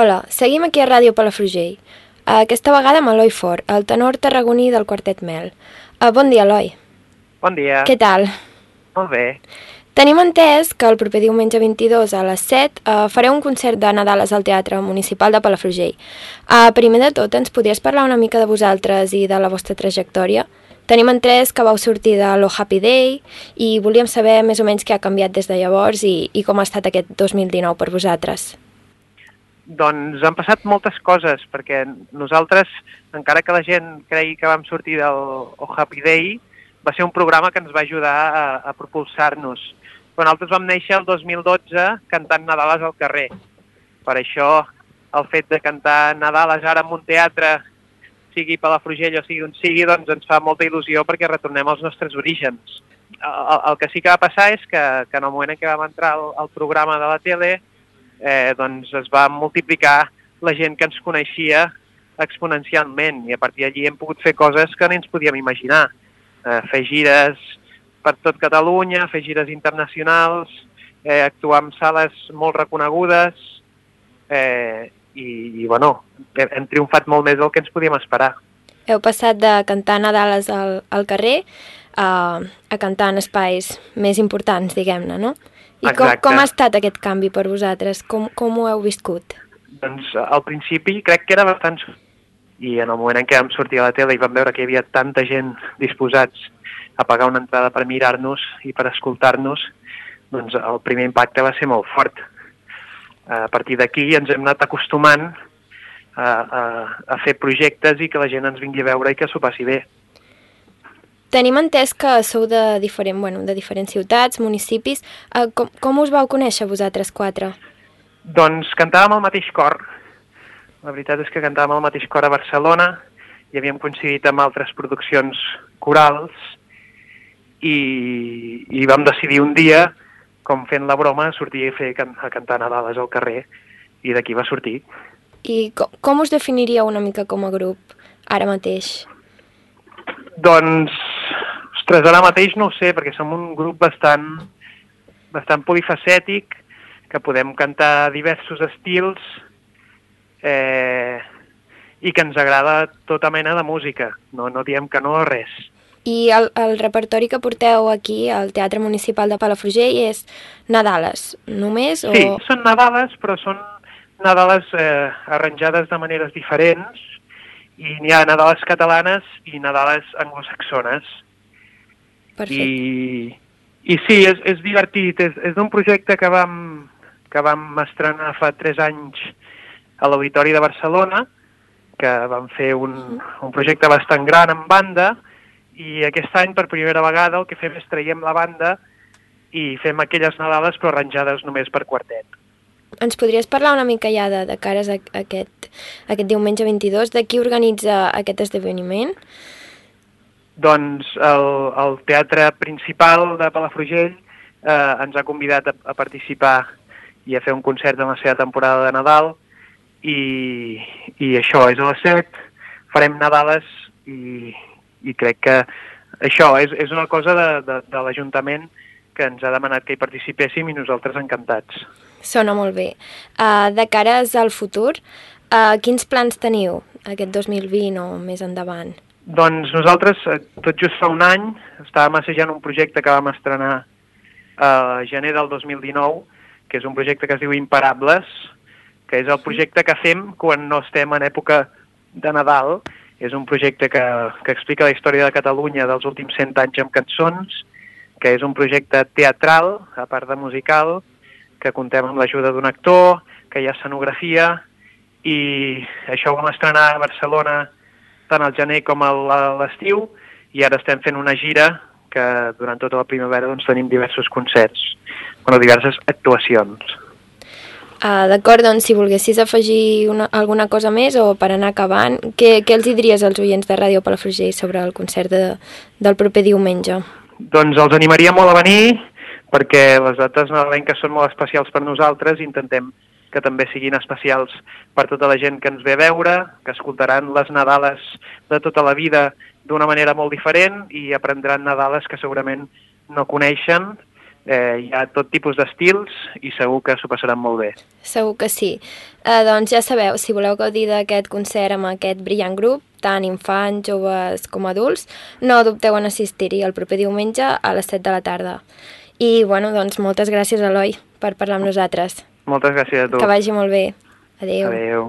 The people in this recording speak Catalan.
Hola, seguim aquí a Ràdio Palafrugell. Aquesta vegada amb Eloi Fort, el tenor tarragoní del Quartet Mel. Uh, bon dia, Eloi. Bon dia. Què tal? Molt bé. Tenim entès que el proper diumenge 22 a les 7 uh, fareu un concert de Nadales al Teatre Municipal de Palafrugell. Uh, primer de tot, ens podries parlar una mica de vosaltres i de la vostra trajectòria? Tenim entès que vau sortir de Lo Happy Day i volíem saber més o menys què ha canviat des de llavors i, i com ha estat aquest 2019 per vosaltres. Doncs han passat moltes coses, perquè nosaltres, encara que la gent cregui que vam sortir del Oh Happy Day, va ser un programa que ens va ajudar a, a propulsar-nos. Però nosaltres vam néixer el 2012 cantant Nadales al carrer. Per això el fet de cantar Nadales ara en un teatre, sigui Palafrugell o sigui on sigui, doncs ens fa molta il·lusió perquè retornem als nostres orígens. El, el que sí que va passar és que, que en el moment en què vam entrar al, al programa de la tele, eh, doncs es va multiplicar la gent que ens coneixia exponencialment i a partir d'allí hem pogut fer coses que ni ens podíem imaginar. Eh, fer gires per tot Catalunya, fer gires internacionals, eh, actuar en sales molt reconegudes eh, i, i bueno, hem, triomfat molt més del que ens podíem esperar. Heu passat de cantar Nadales al, al carrer a, a cantar en espais més importants, diguem-ne, no? I com, com ha estat aquest canvi per vosaltres? Com, com ho heu viscut? Doncs al principi crec que era bastant... I en el moment en què vam sortir a la tele i vam veure que hi havia tanta gent disposats a pagar una entrada per mirar-nos i per escoltar-nos, doncs el primer impacte va ser molt fort. A partir d'aquí ens hem anat acostumant a, a, a fer projectes i que la gent ens vingui a veure i que s'ho passi bé. Tenim entès que sou de, diferent, bueno, de diferents ciutats, municipis. Uh, com, com us vau conèixer vosaltres quatre? Doncs cantàvem al mateix cor. La veritat és que cantàvem al mateix cor a Barcelona i havíem coincidit amb altres produccions corals i, i vam decidir un dia, com fent la broma, sortir a, fer, a cantar Nadales al carrer i d'aquí va sortir. I com, com us definiríeu una mica com a grup ara mateix? Doncs, ostres, ara mateix no ho sé, perquè som un grup bastant, bastant polifacètic, que podem cantar diversos estils eh, i que ens agrada tota mena de música. No, no diem que no a res. I el, el repertori que porteu aquí al Teatre Municipal de Palafrugell és Nadales, només? O... Sí, són Nadales, però són Nadales eh, arranjades de maneres diferents i n'hi ha Nadales catalanes i Nadales anglosaxones. Perfecte. I, i sí, és, és divertit, és, és un projecte que vam, que vam estrenar fa tres anys a l'Auditori de Barcelona, que vam fer un, un projecte bastant gran en banda, i aquest any, per primera vegada, el que fem és traiem la banda i fem aquelles Nadales però arranjades només per quartet. Ens podries parlar una mica ja de, de cares a, a aquest, a aquest diumenge 22, de qui organitza aquest esdeveniment? Doncs el, el teatre principal de Palafrugell eh, ens ha convidat a, a participar i a fer un concert en la seva temporada de Nadal i, i això és a les 7, farem Nadales i, i crec que això és, és una cosa de, de, de l'Ajuntament que ens ha demanat que hi participéssim i nosaltres encantats. Sona molt bé. Uh, de cares al futur, uh, quins plans teniu aquest 2020 o més endavant? Doncs nosaltres, tot just fa un any, estàvem assajant un projecte que vam estrenar a gener del 2019, que és un projecte que es diu Imparables, que és el projecte que fem quan no estem en època de Nadal. És un projecte que, que explica la història de Catalunya dels últims 100 anys amb cançons, que és un projecte teatral, a part de musical, que contem amb l'ajuda d'un actor, que hi ha escenografia, i això ho vam estrenar a Barcelona tant al gener com a l'estiu, i ara estem fent una gira que durant tota la primavera doncs, tenim diversos concerts, bueno, diverses actuacions. Uh, D'acord, doncs si volguessis afegir una, alguna cosa més o per anar acabant, què, què els hi diries als oients de Ràdio Palafrugell sobre el concert de, del proper diumenge? Doncs els animaria molt a venir, perquè les dates nadalenques són molt especials per nosaltres i intentem que també siguin especials per tota la gent que ens ve a veure, que escoltaran les Nadales de tota la vida d'una manera molt diferent i aprendran Nadales que segurament no coneixen eh, hi ha tot tipus d'estils i segur que s'ho passaran molt bé. Segur que sí. Eh, doncs ja sabeu, si voleu gaudir d'aquest concert amb aquest brillant grup, tant infants, joves com adults, no dubteu en assistir-hi el proper diumenge a les 7 de la tarda. I, bueno, doncs moltes gràcies, Eloi, per parlar amb nosaltres. Moltes gràcies a tu. Que vagi molt bé. Adéu. Adéu.